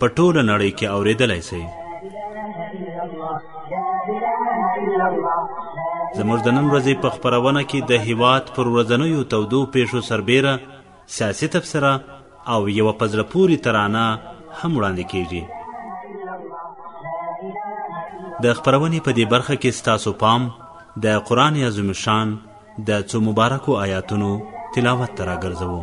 په ټوله نړۍ کې اورېدلی سئ. زموږ د نن ورځې په خپرونه کې د هیواد پر ورځنیو تودو پیښو سربیره سیاسي تبصره او یوه په زړه پورې ترانه هم وړاندې کیږي د خپرونې په دې برخه کې ستاسو پام د قرآن عظیم شان د څو مبارکو آیاتونو تلاوت ته راګرځوو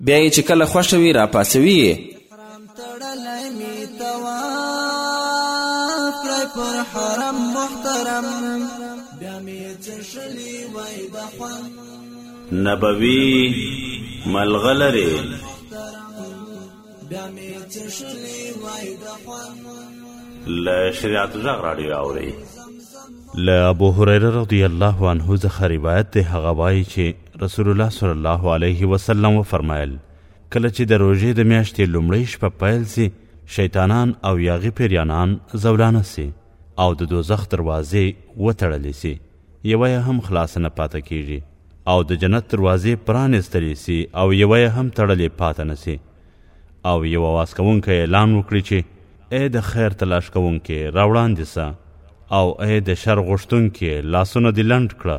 بیا یې چې کله خوښه وي راپاسوي یې پر حرم محترم بیا می چشلی وای د خوند نبوي ملغلره بیا می چشلی وای د خوند ل شریعت ژغ راډیو اوري له ابو هريره رضی الله عنه څخه روایت دی هغه وایي چې رسول الله صلی الله علیه وسلم وفرمایل کله چې د روژې د میاشتې لومړۍ شپه پیل سي شیطانان او یاغي پیریانان زولانه سي او د دوزخ دروازې وتړلې سي یوه یې هم خلاصه نه پاته کیږي او د جنت دروازې پرانیستلې سي او یوه یې هم تړلې پاته نه سي او یو اواز کوونکی اعلان وکړي چې ای د خیر تلاش کوونکې راوړاندې سه او ای د شر غوښتونکې لاسونه دې لنډ کړه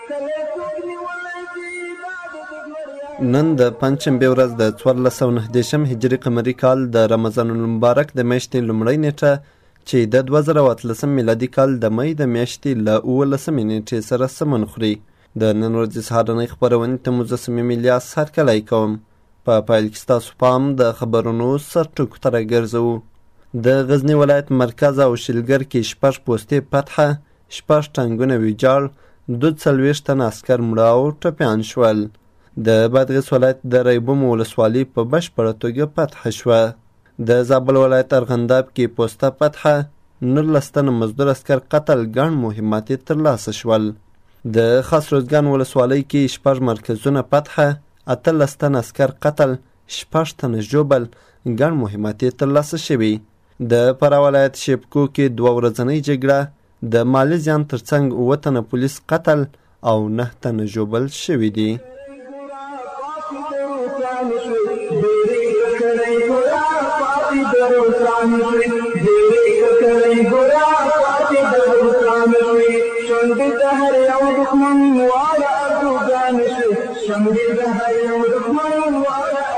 نن د پنجشنبې ورځ د څوارلس سوه نهه دېرشم هجري قمري کال د رمضان المبارک د میاشتې لومړۍ نېټه چې د دوه زره او اتلسم میلادي کال د مۍ د میاشتې له اوولسمې نېټې سره سمون خوري د نن ورځې سهارنۍ خپرونې ته مو زه صمیم الیاس هرکلی کوم په پیل کې ستاسو پام د خبرونو سرټکو ته راګرځوو د غزني ولایت مرکز او شلګر کې شپږ پوستې فتحه شپږ ټانګونه ویجاړ دو څلوېښت تن عسکر مړه او ټپیان شول د بادغیس ولایت د ریبوم ولسوالۍ په بشپړه توګه فتح شوه د زابل ولایت ارغنداب کې پوسته فتح نولس تنه مزدور عسکر قتل ګڼ مهمات یې ترلاسه شول د خاص روزګان ولسوالۍ کې شپږ مرکزونه فتح اتلس تنه عسکر قتل شپږ تنه ژوبل ګڼ مهمات یې ترلاسه شوي د فراه ولایت شیبکو کې دوه ورځنۍ جګړه د مالي زیان ترڅنګ اووه تنه پولیس قتل او نه تنه ژوبل شوي دي شمدي د هر یو دښمن واړه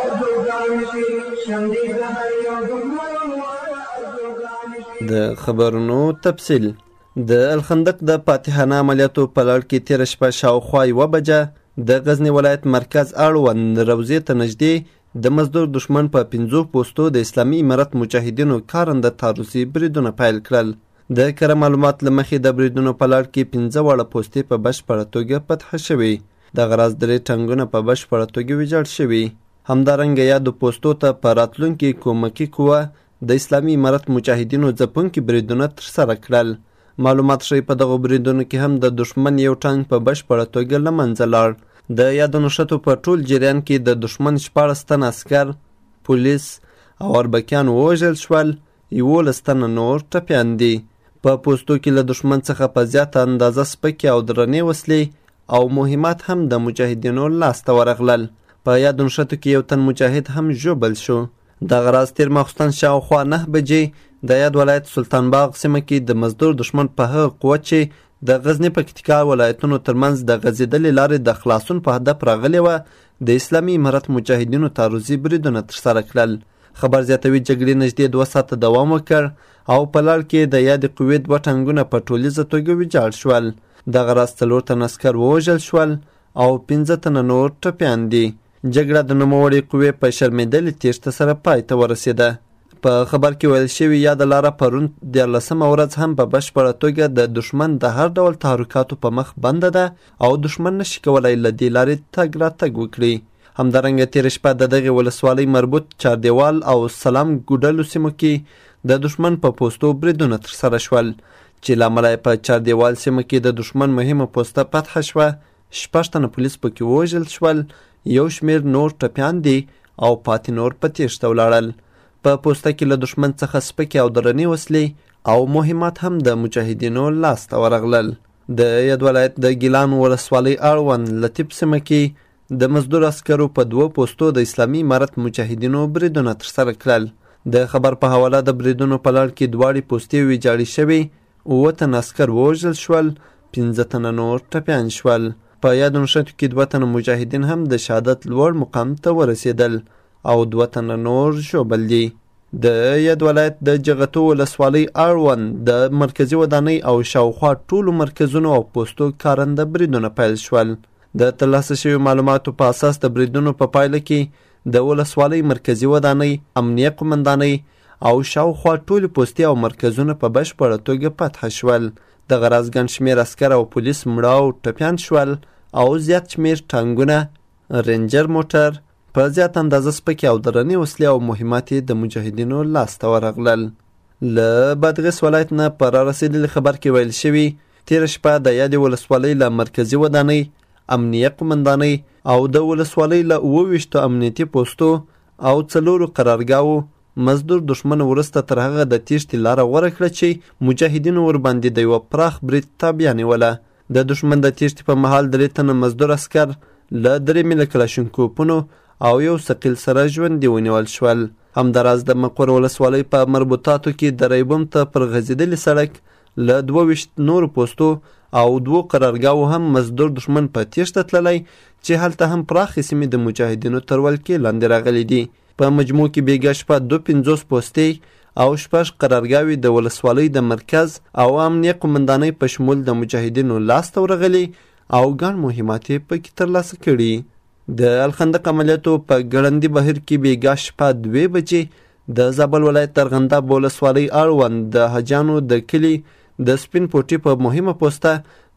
اردوګان شي شمدي د هر یو د خبرونو تفصیل د الخندق د فاتحانه عملیاتو په لړ کې تېره شپه شاوخوا یوه بجه د غزني ولایت مرکز اړوند روضې ته نږدې د مزدور دښمن په پنځو پوستو د اسلامي امارت مجاهدینو کارنده تعرضي بریدونه پیل کړل د کره معلومات له مخې د بریدونو په لړ کې پنځه واړه پوستې په بشپړه توګه فتح شوې دغه راز درې ټانګونه په بشپړه توګه ویجاړ شوي همدارنګه یادو پوستو ته په راتلونکې کومکي قوه د اسلامي امارت مجاهدینو ځپونکي بریدونه ترسره کړل. معلومات ښیي په دغو بریدونو کې هم د دښمن یو ټانک په بشپړه توګه له منځه لاړ. د یادو نښتو په ټول جریان کې د دښمن شپاړس تنه عسکر، پولیس او اربکیان ووژل شول یوولس تنه نور ټپیان دي. په پوستو کې له دښمن څخه په زیاته اندازه سپکې او درنې وسلې او مهمات هم د مجاهدینو لاس ته ورغلل. په یادو نښتو کې یو تن مجاهد هم ژوبل شو. دغه راز تېر ماخوستن شاوخوا نهه بجې د یاد ولایت سلطان باغ سیمه کې د مزدور دښمن په هغه قوه چې د غزني پکتیکا ولایتونو ترمنځ د غځېدلې لارې د خلاصون په هدف راغلې وه د اسلامي امارت مجاهدینو تعرضي بریدونه ترسره کړل خبر زیاتوي جګړې نږدې دوه ساعته دوام وکړ او په لړ کې د یادې قوې دوه ټانګونه په ټولیزه توګه ویجاړ شول دغه راز څلور تنه عسکر ووژل شول او پنځه تنه نور ټپیان دي جګړه د نوموړې قوې په شرمېدلې تیښته سره پای ته ورسېده په خبر کې ویل شوي یاده لاره پرون دیارلسمه ورځ هم په بشپړه توګه د دښمن د هر ډول تحرکاتو په مخ بنده ده او دښمن نشي کولای له دې لارې تګ راتګ وکړي همدارنګه تېره شپه د دغې ولسوالۍ مربوط چاردېوال او سلام ګوډلو سیمو کې د دښمن په پوستو بریدونه ترسره شول چې له امله په چاردېوال سیمه کې د دښمن مهمه پوسته فتح شوه شپږ تنه پولیس پکې ووژل شول یو شمېر نور ټپیان دي او پاتې نور په تېښته ولاړل په پوسته کې له دښمن څخه سپکې او درنې وسلې او مهمات هم د مجاهدینو لاسته ورغلل د یاد ولایت د ګیلان ولسوالۍ اړوند لطیب سیمه کې د مزدور عسکرو په دوه پوستو د اسلامي امارت مجاهدینو بریدونه ترسره کړل. د خبر په حواله د بریدونو په لړ کې دواړې پوستې ویجاړې شوې، اووه تنه عسکر ووژل شول، پنځه تنه نور ټپیان شول. په یادو نښتو کې دوه تنه مجاهدین هم د شهادت لوړ مقام ته ورسېدل او دوه تنه نور ژوبل دي. د یاد ولایت د جغتو ولسوالۍ اړوند د مرکزي ودانۍ او شاوخوا ټولو مرکزونو او پوستو کارنده بریدونه پیل شول. د ترلاسه شویو معلوماتو په اساس د بریدونو په پایله کې د ولسوالۍ مرکزي ودانۍ، امنیه قومندانۍ او شاوخوا ټولې پوستې او مرکزونه په بشپړه توګه فتح شول. دغه راز ګڼ شمېر عسکر او پولیس مړه او ټپیان شول او زیات شمېر ټانګونه، رینجر موټر، په زیات اندازه سپکې او درنې وسلې او مهمات یې د مجاهدینو لاسته ورغلل له بادغیس ولایت نه په رارسېدلي خبر کې ویل شوي تېره شپه د یادې ولسوالۍ له مرکزي ودانۍ، امنیه قومندانۍ او د ولسوالۍ له اووه ویشتو امنیتي پوستو او څلورو قرارګاوو مزدور دښمن وروسته تر هغه د تېښتې لاره غوره کړه چې مجاهدینو ورباندې د یوه پراخ برید تابیا نیوله. د دښمن د تېښتې په مهال درې تنه مزدور عسکر له درې مله کلاشینکوپونو او یو ثقیل سره ژوندي ونیول شول. همداراز د مقر ولسوالۍ په مربوطاتو کې د ریبوم ته پر غځېدلي سړک له دوه ویشت نورو پوستو او دوو قرارګاوو هم مزدور دښمن په تیښته تللی چې هلته هم پراخې سیمې د مجاهدینو تر ولکې لاندې راغلي دي په مجموع کې بیګا شپه دو پنځوس پوستې او شپږ قرارګاوې د ولسوالۍ د مرکز او امنیه قومندانۍ په شمول د مجاهدینو لاسته ورغلي او ګڼ مهمات یې پکې ترلاسه کړي د الخندق عملیاتو په ګړندي بهیر کې بیګا شپه دوې بجې د زابل ولایت د ارغنداب ولسوالۍ اړوند د حاجیانو د کلي د سپین پوټي په مهمه پوسته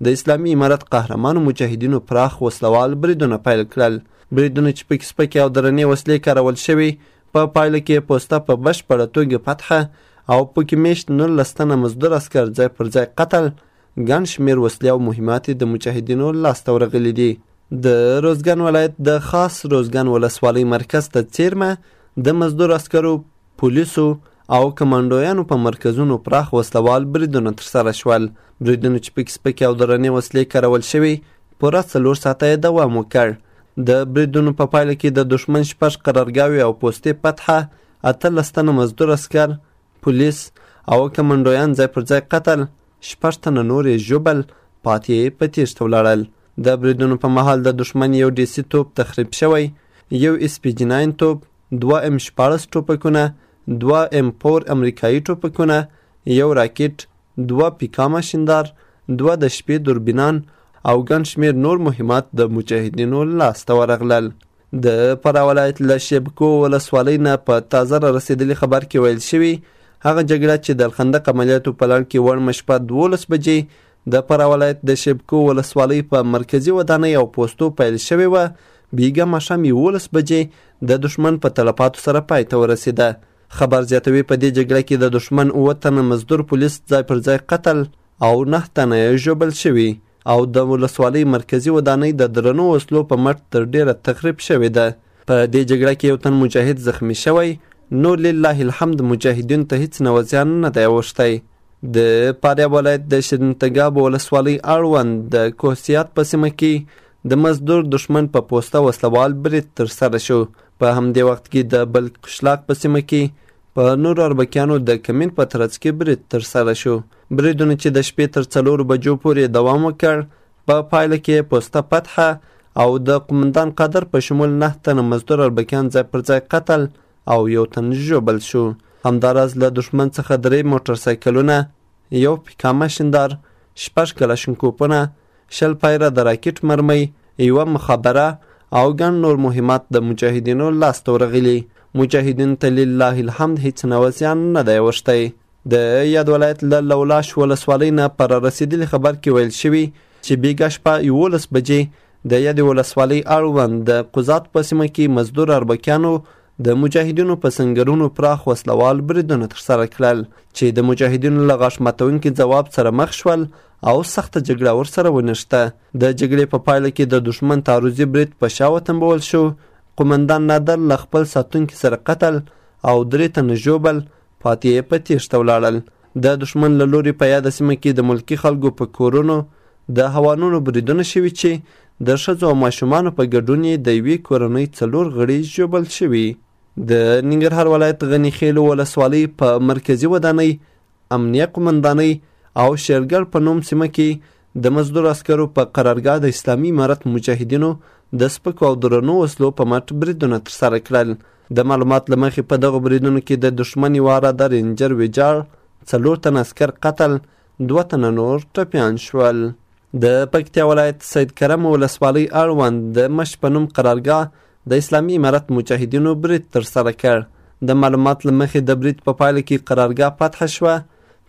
د اسلامي امارت قهرمانو مجاهدینو پراخ وسلوال بریدونه پیل کړل. بریدونه چې پکې سپکې او درنې وسلې کارول شوې، په پا پایله کې پوسته په بشپړه توګه فتحه او پکې میشت نولس تنه مزدور عسکر ځای پر ځای قتل ګڼ شمېر وسلې او مهمات یې د مجاهدینو لاس ته ورغلي دي د روزګان ولایت د خاص روزګان ولسوالۍ مرکز ته څیرمه د مزدور عسکرو پولیسو او کمانډویانو په مرکزونو پراخ وسلوال بریدونه ترسره شول بریدونو چې پکې سپکې او درنې وسلې کارول شوې پوره څلور ساعته یې دوام وکړ د بریدونو په پایله کې د دښمن شپږ قرارګاوې او پوستې پتحه اتلس تنه مزدور عسکر پولیس او کمانډویان ځای پر ځای قتل شپږ تنه نور یې ژوبل، پاتې یې په تېښته ولاړل. د بریدونو په مهال د دښمن یو ډي سي توپ تخریب شوی، یو ایس پي جي ناین توپ، دوه ایم شپاړس ټوپکونه، دوه ایم فور امریکايي ټوپکونه، یو راکټ، دوه پیکا ماشیندار، دوه د شپې دوربینان او ګڼ شمېر نور مهمات د مجاهدینو لاس ته ورغلل. د فراه ولایت له شېبکو ولسوالۍ نه په تازه را رسېدلي خبر کې ویل شوي هغه جګړه چې د الخندق عملیاتو په لړ کې وړمه شپه دولس بجې د فراه ولایت د شېبکو ولسوالۍ په مرکزي ودانۍ او پوستو پیل شوې وه بیګا ماښام یولس بجې د دښمن په تلفاتو سره پای ته ورسېده خبر زیاتوي په دې جګړه کې د دښمن اووه تنه مزدور پولیس ځای پر ځای قتل او نه تنه ژوبل شوي او د ولسوالۍ مرکزي ودانۍ د درنو وسلو په مټ تر ډېره تخریب شوې ده. په دې جګړه کې یو تن مجاهد زخمي شوی، نور لله الحمد مجاهدینو ته هیڅ نوع زیان نه دی اوښتی. د فاریاب ولایت د شیرین تګاب ولسوالۍ اړوند د کوهسیات په سیمه کې د مزدور دښمن په پوسته وسلوال برید ترسره شو. په همدې وخت کې د بلک قشلاق په سیمه کې په نورو اربکیانو د کمین په ترڅ کې برید ترسره شو. بریدونو چې د شپې تر څلورو بجو پورې دوام وکړ، په پایله کې یې پوسته فتحه او د قومندان قادر په شمول نه تنه مزدور اربکیان ځای پر ځای قتل او یو تن ژوبل شو. همداراز له دښمن څخه درې موټرسایکلونه، یو پیکامه شیندار، شپږ کلاشینکوپونه، شل پایره د راکټ مرمۍ، یوه مخابره او ګڼ نور مهمات د مجاهدینو لاس ته ورغلي. مجاهدین ته لله الحمد هیڅ نوع زیان نه دی اوښتی. د یاد ولایت له لولاش ولسوالۍ نه په رارسېدلي خبر کې ویل شوي چې بیګا شپه یوولس بجې د یادې ولسوالۍ اړوند د قضات په سیمه کې مزدور اربکیانو د مجاهدینو په سنګرونو پراخ وسلوال بریدونه ترسره کړل چې د مجاهدینو له غاښ ماتونکي ځواب سره مخ شول او سخته جګړه ورسره ونښته. د جګړې په پایله کې د دښمن تعرضي برید په شا وتمبول شو، قومندان نادر له خپل ساتونکي سره قتل او درې تنه ژوبل پاتې یې په تېښته ولاړل. د دښمن له لوري په یاده سیمه کې د ملکي خلکو په کورونو د هوانونو بریدونه شوي چې د ښځو او ماشومانو په ګډون یې د یوې کورنۍ څلور غړي ژوبل شوي. د ننګرهار ولایت غني خېلو ولسوالۍ په مرکزي ودانۍ امنیه قومندانۍ او شېرګل په نوم سیمه کې د مزدور عسکرو په قرارګاه د اسلامي امارت مجاهدینو د سپکو او درنو وسلو په مټ بریدونه ترسره کړل. د معلومات له مخې په دغو بریدونو کې د دښمن یوه عراده رینجر ویجاړ، څلور تنه عسکر قتل، دوه تنه نور ټپیان شول. د پکتیا ولایت سید کرم ولسوالۍ اړوند د مش په نوم قرارګاه د اسلامي امارت مجاهدینو برید ترسره کړ. د معلومات له مخې د برید په پایله کې قرارګاه فتح شوه،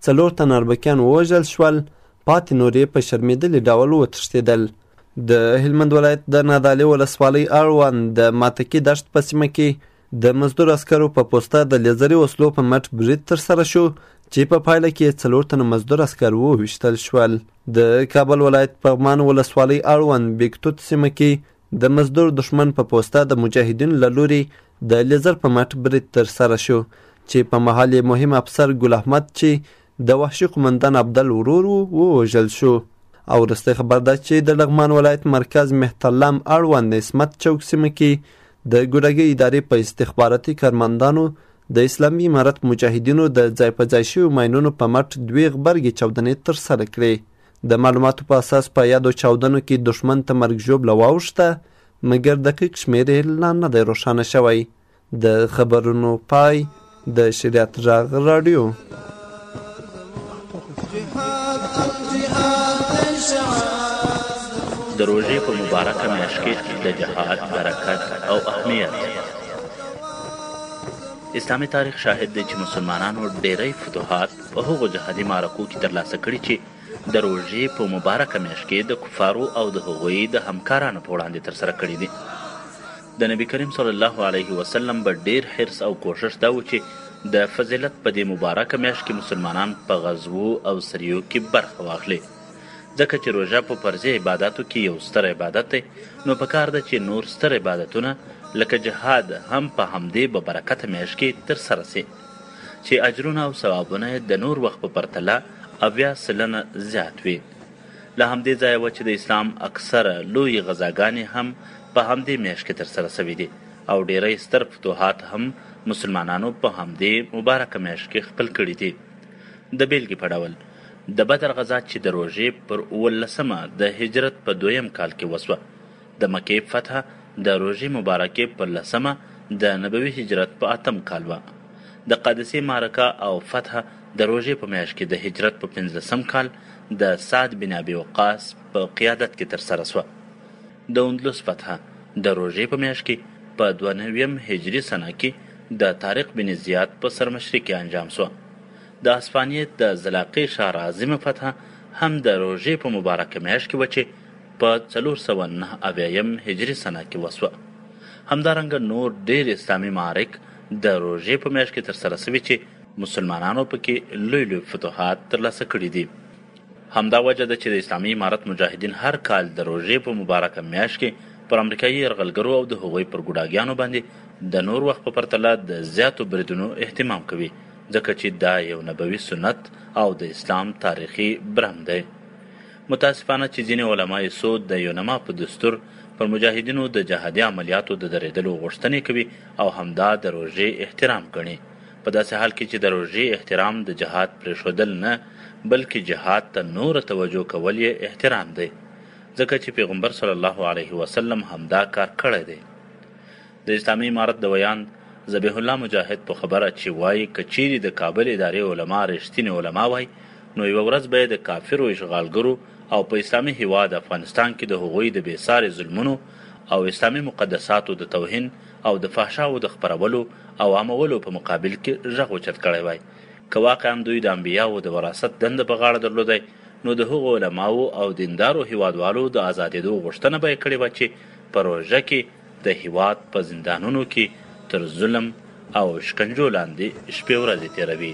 څلور تنه اربکیان ووژل شول، پاتې نور یې په شرمېدلي ډول وتښتېدل. د هلمند ولایت د نادعلي ولسوالۍ اړوند د ماتکي دښت په سیمه کې د مزدور عسکرو په پوسته د لیزري وسلو په مټ برید ترسره شو چې په پایله کې یې څلور تنه مزدور عسکر وویشتل شول. د کابل ولایت پغمان ولسوالۍ اړوند بیکتوت سیمه کې د مزدور دښمن په پوسته د مجاهدینو له لوري د لیزر په مټ برید تر سره شو چې په مهال یې مهم افسر ګل احمد چې د وحشي قومندان عبدل ورور و ووژل شو او وروستی خبر دا چې د لغمان ولایت مرکز مهترلم اړوند عصمت چوک سیمه کې د ګوډاګۍ ادارې په استخباراتي کارمندانو د اسلامي امارت مجاهدینو د ځای په ځای شویو ماینونو په مټ دوې غبرګې چاودنې ترسره کړې د معلوماتو په اساس په یادو چاودنو کې دښمن ته مرګ ژوبله واوښته، مګر دقیق شمېر یې لا نه دی روښانه شوی. د خبرونو پای د شریعت غږ راډیو. د روژې په مبارکه میاشت کې د جهاد برکت او اهمیت اسلامي تاریخ شاهد دی چې مسلمانانو ډېری فتوحات په هغو جهادي معرکو کې ترلاسه کړي چې د روژې په مبارکه میاشت کې د کفارو او د هغوی د همکارانو په وړاندې ترسره کړي دي د نبی کریم صلی الله علیه وسلم به ډیر حرص او کوشش دا و چې د فضیلت په دې مبارکه میاشت کې مسلمانان په غزوو او سریو کې برخه واخلي ځکه چې روژه په فرضي عباداتو کې یو ستر عبادت دی نو په کار ده چې نور ستر عبادتونه لکه جهاد هم په همدې ببرکته میاشت کې ترسره سي چې اجرونه او ثوابونه یې د نور وخت په پرتله اویا سلنه زیات وي. له همدې ځایه و چې د اسلام اکثره لویې غزاګانې هم په همدې میاشت کې ترسره شوې دي او ډېری ستر فتوحات هم مسلمانانو په همدې مبارکه میاشت کې خپل کړي دي. د بېلګې په ډول د بدر غزا چې د روژې پر اوولسمه د هجرت په دویم کال کې وشوه، د مکې فتح د روژې مبارکې په لسمه د نبوي هجرت په اتم کال وه. د قادسیې معرکه او فتح د روژې په میاشت کې د هجرت په پنځلسم کال د سعد بن ابي وقاص په قیادت کې ترسره شوه. د اندلس فتح د روژې په میاشت کې په دوه نویم هجري سنه کې د طارق بن زیاد په سرمشري کې انجام شوه. د هسفانیې د زلاقې شهر عظیمه فتح هم د روژې په مبارکه میاشت کې وه چې په څلور سوه نهه اویایم هجري سنه کې وسوه. همدارنګه نور ډېر اسلامي معارک د روژې په میاشت کې ترسره سوي چې مسلمانانو په کې لوی لوی فتوحات ترلاسه کړي دي. همدا وجه ده چې د اسلامي امارت مجاهدین هر کال د روژې په مبارکه میاشت کې پر امریکايي یرغلګرو او د هغوی پر ګوډاګیانو باندې د نور وخت په پرتله د زیاتو بریدونو اهتمام کوي ځکه چې دا یو نبوي سنت او د اسلام تاریخي برم دی. متاسفانه چې ځینې علماء سو د یونما په دستور پر مجاهدینو د جهادي عملیاتو د درېدلو غوښتنې کوي او همدا د روژې احترام ګڼي په داسې حال کې چې د روژې احترام د جهاد پرېښودل نه بلکې جهاد ته نوره توجه کول یې احترام دی ځکه چې پیغمبر صلی الله علیه وسلم همدا کار کړی دی. د اسلامي امارت د ویاند ذبیح الله مجاهد په خبره چې وایي که چیرې د کابل ادارې علما ریښتینې علما وای نو یوه ورځ به یې د کافرو اشغالګرو او په اسلامي هیواد افغانستان کې د هغوی د بې سارې ظلمونو او اسلامي مقدساتو د توهین او د فحشاوو د خپرولو او عامولو په مقابل کې غږ اوچت کړی وای که واقعا دوی د انبیاوو د وراثت دنده په غاړه درلودای نو د هغو علماوو او دیندارو هیوادوالو د ازادیدو غوښتنه به یې کړې وه چې په روژه کې د هیواد په زندانونو کې تر ظلم او شکنجو لاندې شپې ورځې تیروي.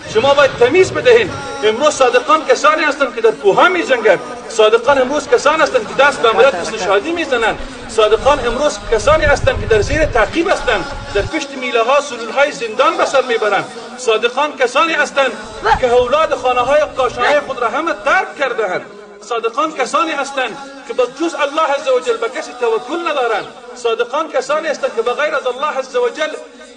شما باید تمیز بدهید امروز صادقان کسانی هستند که در کوه میجنگند صادقان امروز کسانی هستند که دست به ملت مثل شادی میزنند صادقان امروز کسانی هستند که در زیر تعقیب هستند در پشت میله ها سلول های زندان به سر میبرند صادقان کسانی هستند که اولاد خانه های قاشانه خود را همه ترک کردهاند صادقان کسانی هستند که به جز الله عز وجل به کسی توکل ندارند صادقان کسانی هستند که به غیر از الله عز وجل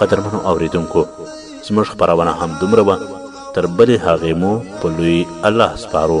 قدرمنو اوریدونکو زموږ خبرونه هم دومره وه تر بلې هغې مو په لوی الله سپارو